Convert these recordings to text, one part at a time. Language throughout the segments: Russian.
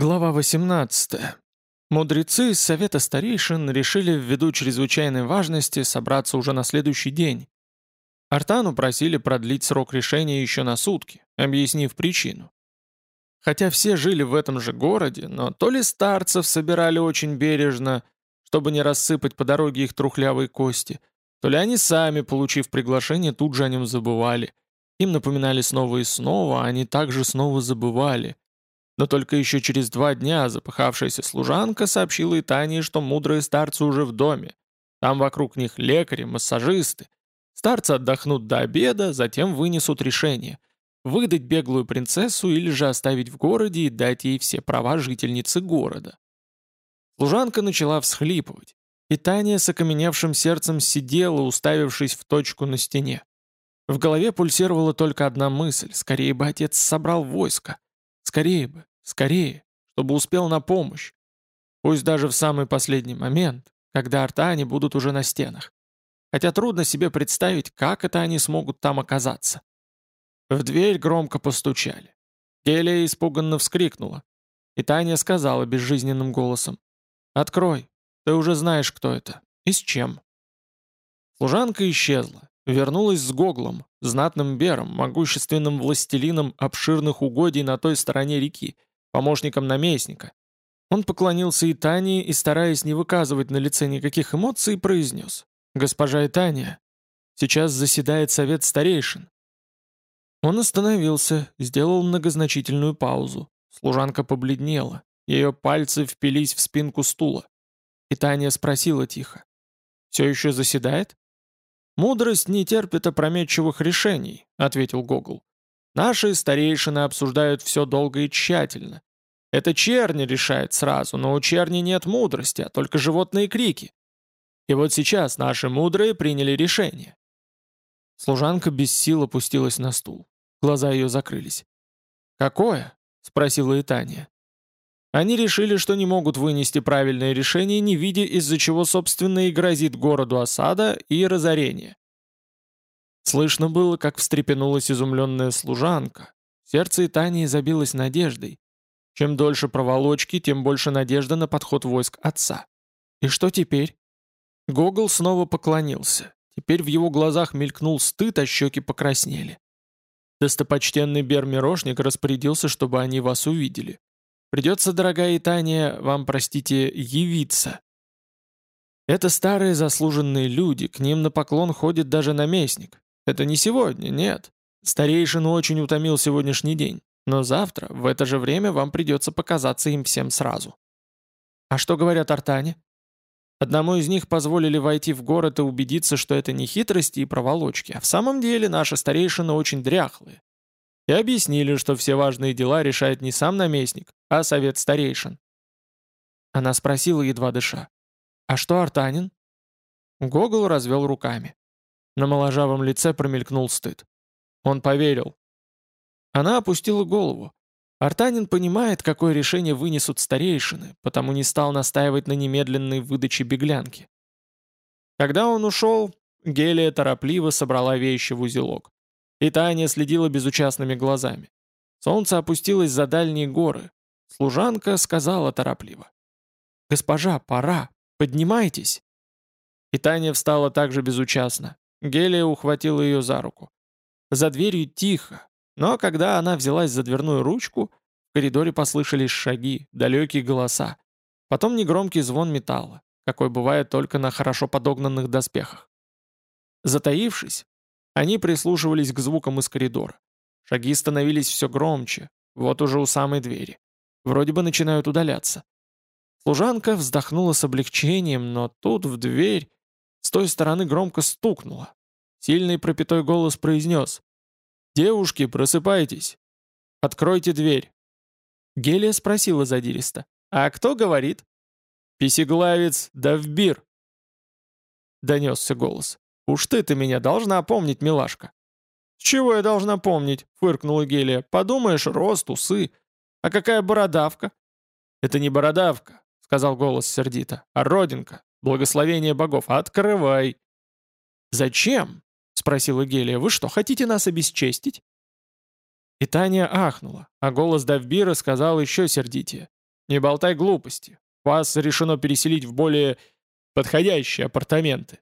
Глава 18. Мудрецы из Совета Старейшин решили ввиду чрезвычайной важности собраться уже на следующий день. Артану просили продлить срок решения еще на сутки, объяснив причину. Хотя все жили в этом же городе, но то ли старцев собирали очень бережно, чтобы не рассыпать по дороге их трухлявые кости, то ли они сами, получив приглашение, тут же о нем забывали. Им напоминали снова и снова, а они также снова забывали – но только еще через два дня запыхавшаяся служанка сообщила и что мудрые старцы уже в доме. Там вокруг них лекари, массажисты. Старцы отдохнут до обеда, затем вынесут решение. Выдать беглую принцессу или же оставить в городе и дать ей все права жительницы города. Служанка начала всхлипывать. И с окаменевшим сердцем сидела, уставившись в точку на стене. В голове пульсировала только одна мысль — скорее бы отец собрал войско. Скорее бы, скорее, чтобы успел на помощь. Пусть даже в самый последний момент, когда артане будут уже на стенах. Хотя трудно себе представить, как это они смогут там оказаться. В дверь громко постучали. Гелия испуганно вскрикнула. И Таня сказала безжизненным голосом. «Открой, ты уже знаешь, кто это. И с чем». Служанка исчезла. Вернулась с Гоглом, знатным бером, могущественным властелином обширных угодий на той стороне реки, помощником наместника. Он поклонился Итании и, стараясь не выказывать на лице никаких эмоций, произнес. «Госпожа Итания, сейчас заседает совет старейшин». Он остановился, сделал многозначительную паузу. Служанка побледнела. Ее пальцы впились в спинку стула. Итания спросила тихо. «Все еще заседает?» «Мудрость не терпит опрометчивых решений», — ответил Гогл. «Наши старейшины обсуждают все долго и тщательно. Это черни решает сразу, но у черни нет мудрости, а только животные крики. И вот сейчас наши мудрые приняли решение». Служанка без сил опустилась на стул. Глаза ее закрылись. «Какое?» — спросила Итания. Они решили, что не могут вынести правильное решение, не видя, из-за чего, собственно, и грозит городу осада и разорение. Слышно было, как встрепенулась изумленная служанка. Сердце Итании забилось надеждой. Чем дольше проволочки, тем больше надежда на подход войск отца. И что теперь? Гогол снова поклонился. Теперь в его глазах мелькнул стыд, а щеки покраснели. Достопочтенный Бермирошник распорядился, чтобы они вас увидели. Придется, дорогая Итания, вам, простите, явиться. Это старые заслуженные люди, к ним на поклон ходит даже наместник. Это не сегодня, нет. Старейшину очень утомил сегодняшний день. Но завтра, в это же время, вам придется показаться им всем сразу. А что говорят артане? Одному из них позволили войти в город и убедиться, что это не хитрости и проволочки, а в самом деле наши старейшины очень дряхлые и объяснили, что все важные дела решает не сам наместник, а совет старейшин. Она спросила, едва дыша, «А что Артанин?» Гогол развел руками. На моложавом лице промелькнул стыд. Он поверил. Она опустила голову. Артанин понимает, какое решение вынесут старейшины, потому не стал настаивать на немедленной выдаче беглянки. Когда он ушел, Гелия торопливо собрала вещи в узелок. И Таня следила безучастными глазами. Солнце опустилось за дальние горы. Служанка сказала торопливо. «Госпожа, пора. Поднимайтесь». И Таня встала также безучастно. Гелия ухватила ее за руку. За дверью тихо, но когда она взялась за дверную ручку, в коридоре послышались шаги, далекие голоса. Потом негромкий звон металла, какой бывает только на хорошо подогнанных доспехах. Затаившись, они прислушивались к звукам из коридора. Шаги становились все громче, вот уже у самой двери. Вроде бы начинают удаляться. Служанка вздохнула с облегчением, но тут в дверь с той стороны громко стукнула. Сильный пропитой голос произнес «Девушки, просыпайтесь! Откройте дверь!» Гелия спросила задиристо «А кто говорит?» «Писеглавец Давбир!» Донесся голос. «Уж ты-то меня должна помнить, милашка». «С чего я должна помнить?» — фыркнула Гелия. «Подумаешь, рост, усы. А какая бородавка?» «Это не бородавка», — сказал голос сердито, — «а родинка. Благословение богов. Открывай». «Зачем?» — спросила Гелия. «Вы что, хотите нас обесчестить?» И Таня ахнула, а голос Давбира сказал еще сердитее. не болтай глупости. Вас решено переселить в более подходящие апартаменты».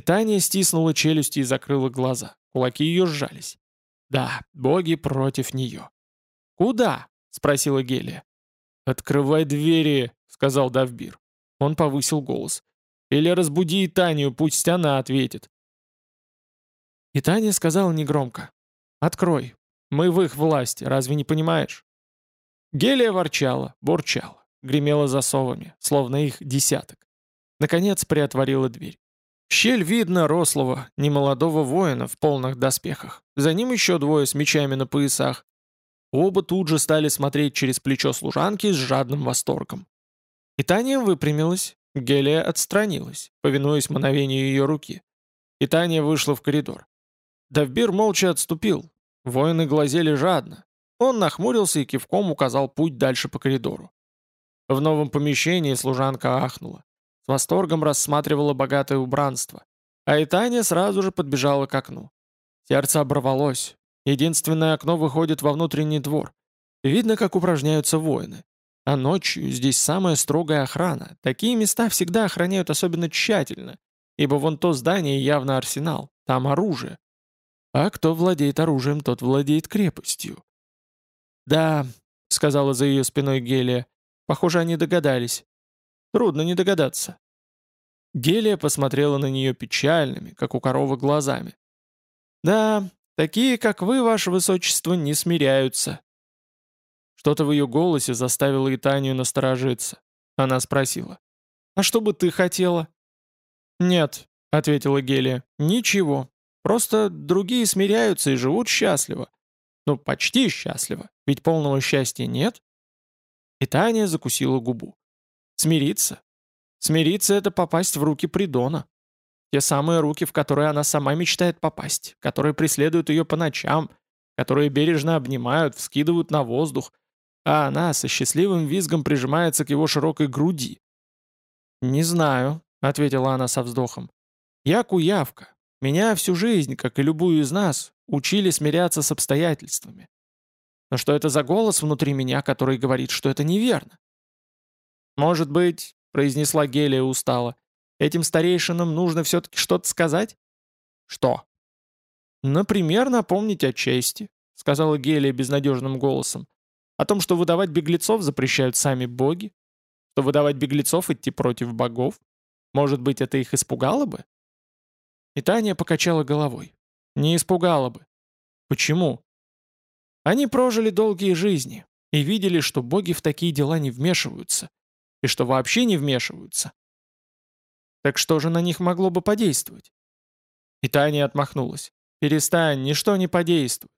И Таня стиснула челюсти и закрыла глаза. Кулаки ее сжались. Да, боги против нее. «Куда?» — спросила Гелия. «Открывай двери», — сказал Давбир. Он повысил голос. «Или разбуди Танию, пусть она ответит». И сказала негромко. «Открой. Мы в их власти, разве не понимаешь?» Гелия ворчала, бурчала, гремела засовами, словно их десяток. Наконец приотворила дверь. Щель видно рослого, немолодого воина в полных доспехах. За ним еще двое с мечами на поясах. Оба тут же стали смотреть через плечо служанки с жадным восторгом. И Таня выпрямилась, Гелия отстранилась, повинуясь мановению ее руки. И Таня вышла в коридор. Давбир молча отступил. Воины глазели жадно. Он нахмурился и кивком указал путь дальше по коридору. В новом помещении служанка ахнула. Восторгом рассматривала богатое убранство. А и Таня сразу же подбежала к окну. Сердце оборвалось. Единственное окно выходит во внутренний двор. Видно, как упражняются воины. А ночью здесь самая строгая охрана. Такие места всегда охраняют особенно тщательно, ибо вон то здание явно арсенал, там оружие. А кто владеет оружием, тот владеет крепостью. «Да», — сказала за ее спиной Гелия, — «похоже, они догадались». «Трудно не догадаться». Гелия посмотрела на нее печальными, как у коровы, глазами. «Да, такие, как вы, ваше высочество, не смиряются». Что-то в ее голосе заставило Итанию насторожиться. Она спросила. «А что бы ты хотела?» «Нет», — ответила Гелия, — «ничего. Просто другие смиряются и живут счастливо. Ну, почти счастливо, ведь полного счастья нет. И закусила губу. Смириться? Смириться — это попасть в руки Придона. Те самые руки, в которые она сама мечтает попасть, которые преследуют ее по ночам, которые бережно обнимают, вскидывают на воздух, а она со счастливым визгом прижимается к его широкой груди. «Не знаю», — ответила она со вздохом. «Я куявка, меня всю жизнь, как и любую из нас, учили смиряться с обстоятельствами. Но что это за голос внутри меня, который говорит, что это неверно? «Может быть», — произнесла Гелия устало, «этим старейшинам нужно все-таки что-то сказать?» «Что?» «Например, напомнить о чести», — сказала Гелия безнадежным голосом, «о том, что выдавать беглецов запрещают сами боги, что выдавать беглецов идти против богов. Может быть, это их испугало бы?» И Таня покачала головой. Не испугала бы. Почему? Они прожили долгие жизни и видели, что боги в такие дела не вмешиваются, и что вообще не вмешиваются. Так что же на них могло бы подействовать? И Таня отмахнулась. «Перестань, ничто не подействует.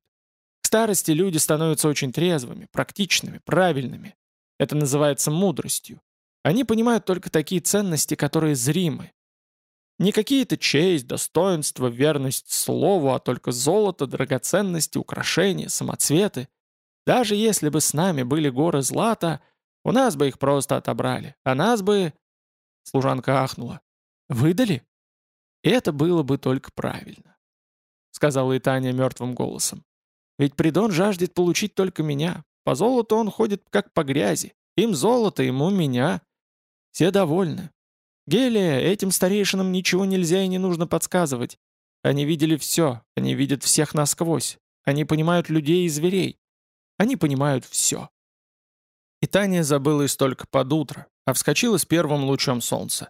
К старости люди становятся очень трезвыми, практичными, правильными. Это называется мудростью. Они понимают только такие ценности, которые зримы, не какие-то честь, достоинство, верность слову, а только золото, драгоценности, украшения, самоцветы. Даже если бы с нами были горы злата, у нас бы их просто отобрали, а нас бы...» Служанка ахнула. «Выдали?» «Это было бы только правильно», — сказала Итания мертвым голосом. «Ведь Придон жаждет получить только меня. По золоту он ходит как по грязи. Им золото, ему меня. Все довольны. Гелия, этим старейшинам ничего нельзя и не нужно подсказывать. Они видели все, они видят всех насквозь. Они понимают людей и зверей. Они понимают все. И Таня забылась только под утро, а вскочила с первым лучом солнца.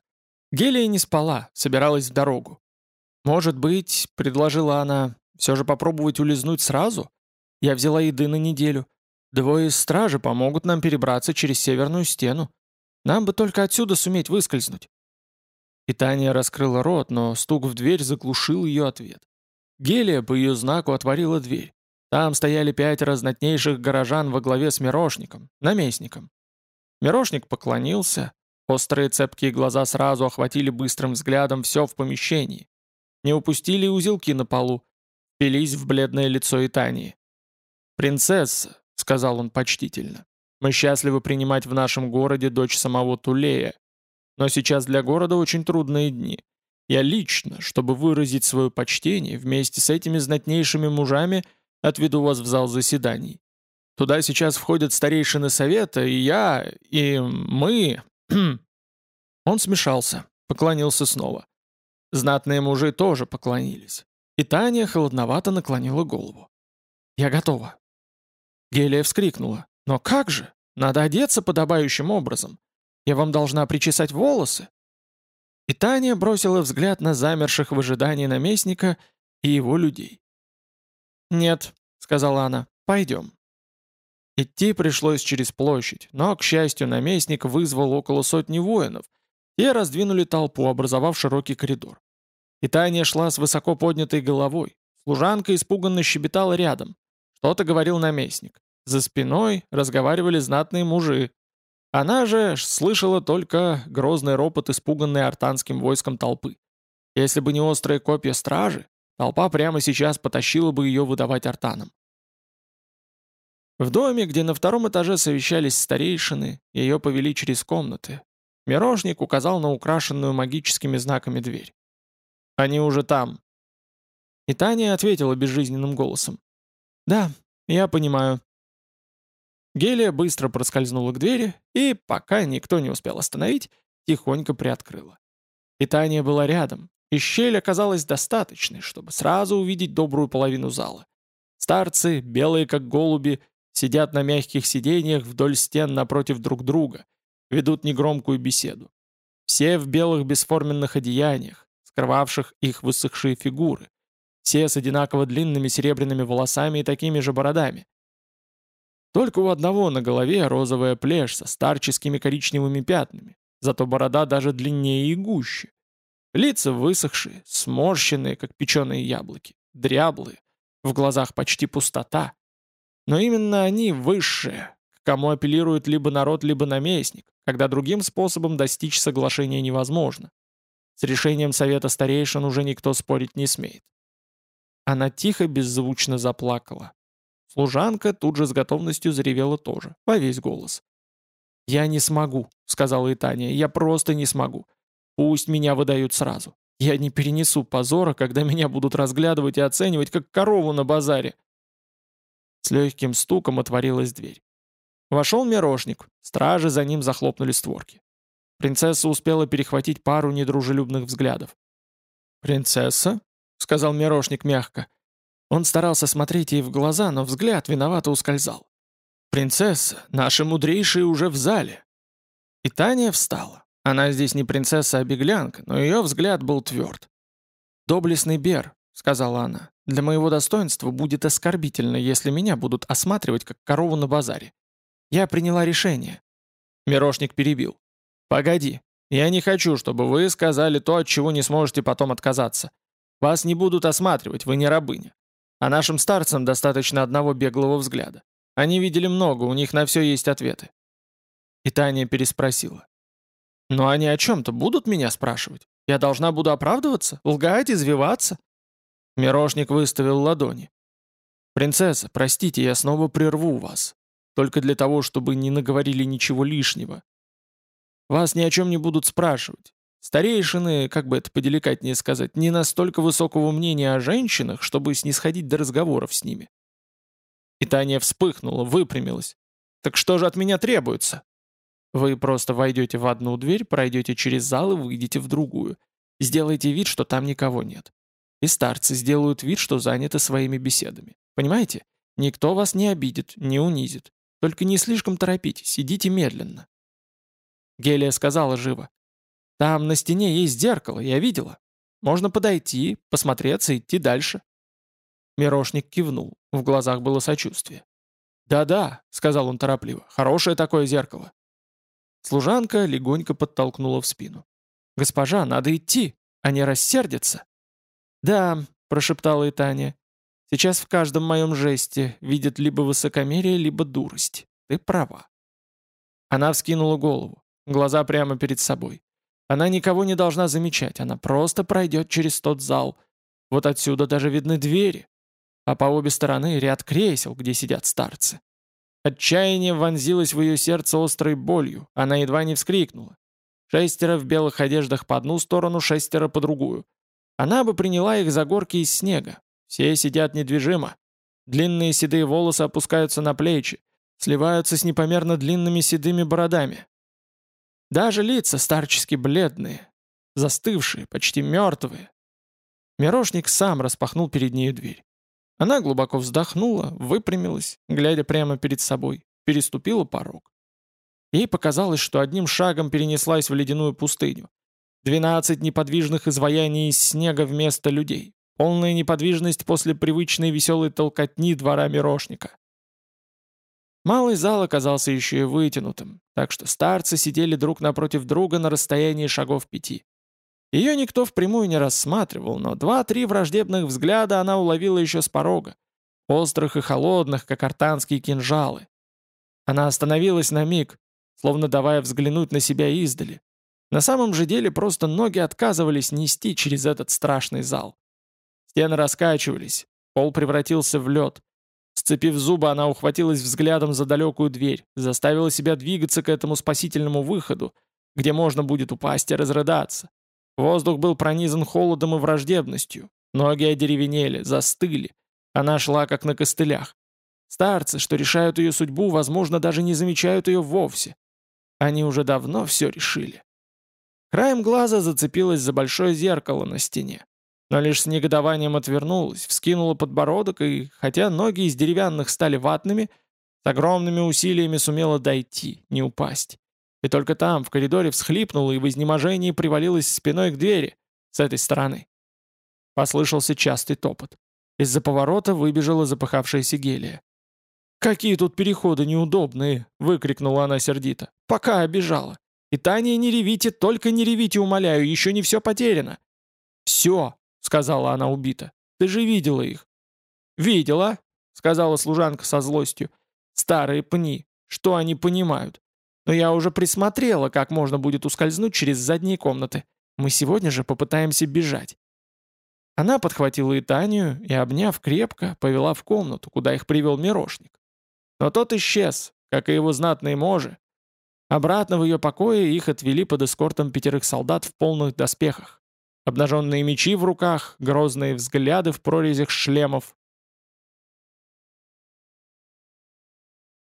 Гелия не спала, собиралась в дорогу. «Может быть, — предложила она, — все же попробовать улизнуть сразу? Я взяла еды на неделю. Двое из стражи помогут нам перебраться через северную стену. Нам бы только отсюда суметь выскользнуть. И Таня раскрыла рот, но стук в дверь заглушил ее ответ. Гелия по ее знаку отворила дверь. Там стояли пять разнотнейших горожан во главе с Мирошником, наместником. Мирошник поклонился. Острые цепкие глаза сразу охватили быстрым взглядом все в помещении. Не упустили узелки на полу. Пились в бледное лицо Итании. «Принцесса», — сказал он почтительно, — «мы счастливы принимать в нашем городе дочь самого Тулея, но сейчас для города очень трудные дни. Я лично, чтобы выразить свое почтение, вместе с этими знатнейшими мужами отведу вас в зал заседаний. Туда сейчас входят старейшины совета, и я, и мы...» Он смешался, поклонился снова. Знатные мужи тоже поклонились. И Таня холодновато наклонила голову. «Я готова». Гелия вскрикнула. «Но как же? Надо одеться подобающим образом. Я вам должна причесать волосы». И Таня бросила взгляд на замерших в ожидании наместника и его людей. «Нет», — сказала она, — «пойдем». Идти пришлось через площадь, но, к счастью, наместник вызвал около сотни воинов. Те раздвинули толпу, образовав широкий коридор. И Таня шла с высоко поднятой головой. Служанка испуганно щебетала рядом. Что-то говорил наместник. За спиной разговаривали знатные мужи. Она же слышала только грозный ропот, испуганный артанским войском толпы. Если бы не острые копья стражи, толпа прямо сейчас потащила бы ее выдавать артанам. В доме, где на втором этаже совещались старейшины, ее повели через комнаты. Мирошник указал на украшенную магическими знаками дверь. «Они уже там». И Таня ответила безжизненным голосом. «Да, я понимаю». Гелия быстро проскользнула к двери и, пока никто не успел остановить, тихонько приоткрыла. И Таня была рядом, и щель оказалась достаточной, чтобы сразу увидеть добрую половину зала. Старцы, белые как голуби, сидят на мягких сиденьях вдоль стен напротив друг друга, ведут негромкую беседу. Все в белых бесформенных одеяниях, скрывавших их высохшие фигуры, все с одинаково длинными серебряными волосами и такими же бородами. Только у одного на голове розовая плешь со старческими коричневыми пятнами, зато борода даже длиннее и гуще. Лица высохшие, сморщенные, как печеные яблоки, дряблые, в глазах почти пустота. Но именно они высшие, к кому апеллирует либо народ, либо наместник, когда другим способом достичь соглашения невозможно. С решением совета старейшин уже никто спорить не смеет. Она тихо, беззвучно заплакала. Служанка тут же с готовностью заревела тоже, во весь голос. «Я не смогу», — сказала Итания, — «я просто не смогу. Пусть меня выдают сразу. Я не перенесу позора, когда меня будут разглядывать и оценивать, как корову на базаре». С легким стуком отворилась дверь. Вошел мирошник, стражи за ним захлопнули створки. Принцесса успела перехватить пару недружелюбных взглядов. «Принцесса?» — сказал мирошник мягко. Он старался смотреть ей в глаза, но взгляд виновато ускользал. «Принцесса, наши мудрейшие уже в зале». И Таня встала. Она здесь не принцесса, а беглянка, но ее взгляд был тверд. «Доблестный Бер», — сказала она, — «для моего достоинства будет оскорбительно, если меня будут осматривать, как корову на базаре. Я приняла решение». Мирошник перебил. «Погоди, я не хочу, чтобы вы сказали то, от чего не сможете потом отказаться. Вас не будут осматривать, вы не рабыня. А нашим старцам достаточно одного беглого взгляда. Они видели много, у них на все есть ответы. И Таня переспросила. «Но они о чем-то будут меня спрашивать? Я должна буду оправдываться? Лгать, извиваться?» Мирошник выставил ладони. «Принцесса, простите, я снова прерву вас. Только для того, чтобы не наговорили ничего лишнего. Вас ни о чем не будут спрашивать. Старейшины, как бы это поделикатнее сказать, не настолько высокого мнения о женщинах, чтобы снисходить до разговоров с ними. И Таня вспыхнула, выпрямилась. «Так что же от меня требуется?» «Вы просто войдете в одну дверь, пройдете через зал и выйдете в другую. Сделайте вид, что там никого нет. И старцы сделают вид, что заняты своими беседами. Понимаете? Никто вас не обидит, не унизит. Только не слишком торопитесь, идите медленно». Гелия сказала живо. Там на стене есть зеркало, я видела. Можно подойти, посмотреться, идти дальше». Мирошник кивнул, в глазах было сочувствие. «Да-да», — сказал он торопливо, — «хорошее такое зеркало». Служанка легонько подтолкнула в спину. «Госпожа, надо идти, они рассердятся». «Да», — прошептала и Таня, — «сейчас в каждом моем жесте видят либо высокомерие, либо дурость. Ты права». Она вскинула голову, глаза прямо перед собой. Она никого не должна замечать, она просто пройдет через тот зал. Вот отсюда даже видны двери. А по обе стороны ряд кресел, где сидят старцы. Отчаяние вонзилось в ее сердце острой болью, она едва не вскрикнула. Шестеро в белых одеждах по одну сторону, шестеро по другую. Она бы приняла их за горки из снега. Все сидят недвижимо. Длинные седые волосы опускаются на плечи, сливаются с непомерно длинными седыми бородами. Даже лица старчески бледные, застывшие, почти мертвые. Мирошник сам распахнул перед нею дверь. Она глубоко вздохнула, выпрямилась, глядя прямо перед собой, переступила порог. Ей показалось, что одним шагом перенеслась в ледяную пустыню. Двенадцать неподвижных изваяний из снега вместо людей. Полная неподвижность после привычной веселой толкотни двора мирошника. Малый зал оказался еще и вытянутым, так что старцы сидели друг напротив друга на расстоянии шагов пяти. Ее никто впрямую не рассматривал, но два-три враждебных взгляда она уловила еще с порога, острых и холодных, как артанские кинжалы. Она остановилась на миг, словно давая взглянуть на себя издали. На самом же деле просто ноги отказывались нести через этот страшный зал. Стены раскачивались, пол превратился в лед. Сцепив зубы, она ухватилась взглядом за далекую дверь, заставила себя двигаться к этому спасительному выходу, где можно будет упасть и разрыдаться. Воздух был пронизан холодом и враждебностью. Ноги одеревенели, застыли. Она шла как на костылях. Старцы, что решают ее судьбу, возможно, даже не замечают ее вовсе. Они уже давно все решили. Краем глаза зацепилась за большое зеркало на стене. Но лишь с негодованием отвернулась, вскинула подбородок и, хотя ноги из деревянных стали ватными, с огромными усилиями сумела дойти, не упасть. И только там, в коридоре, всхлипнула и в изнеможении привалилась спиной к двери, с этой стороны. Послышался частый топот. Из-за поворота выбежала запыхавшаяся Гелия. «Какие тут переходы неудобные!» — выкрикнула она сердито. «Пока обижала! И Таня, не ревите, только не ревите, умоляю, еще не все потеряно!» «Все!» — сказала она убито. «Ты же видела их!» «Видела!» — сказала служанка со злостью. «Старые пни! Что они понимают? Но я уже присмотрела, как можно будет ускользнуть через задние комнаты. Мы сегодня же попытаемся бежать». Она подхватила и и, обняв крепко, повела в комнату, куда их привел Мирошник. Но тот исчез, как и его знатные можи. Обратно в ее покое их отвели под эскортом пятерых солдат в полных доспехах. Обнаженные мечи в руках, грозные взгляды в прорезях шлемов.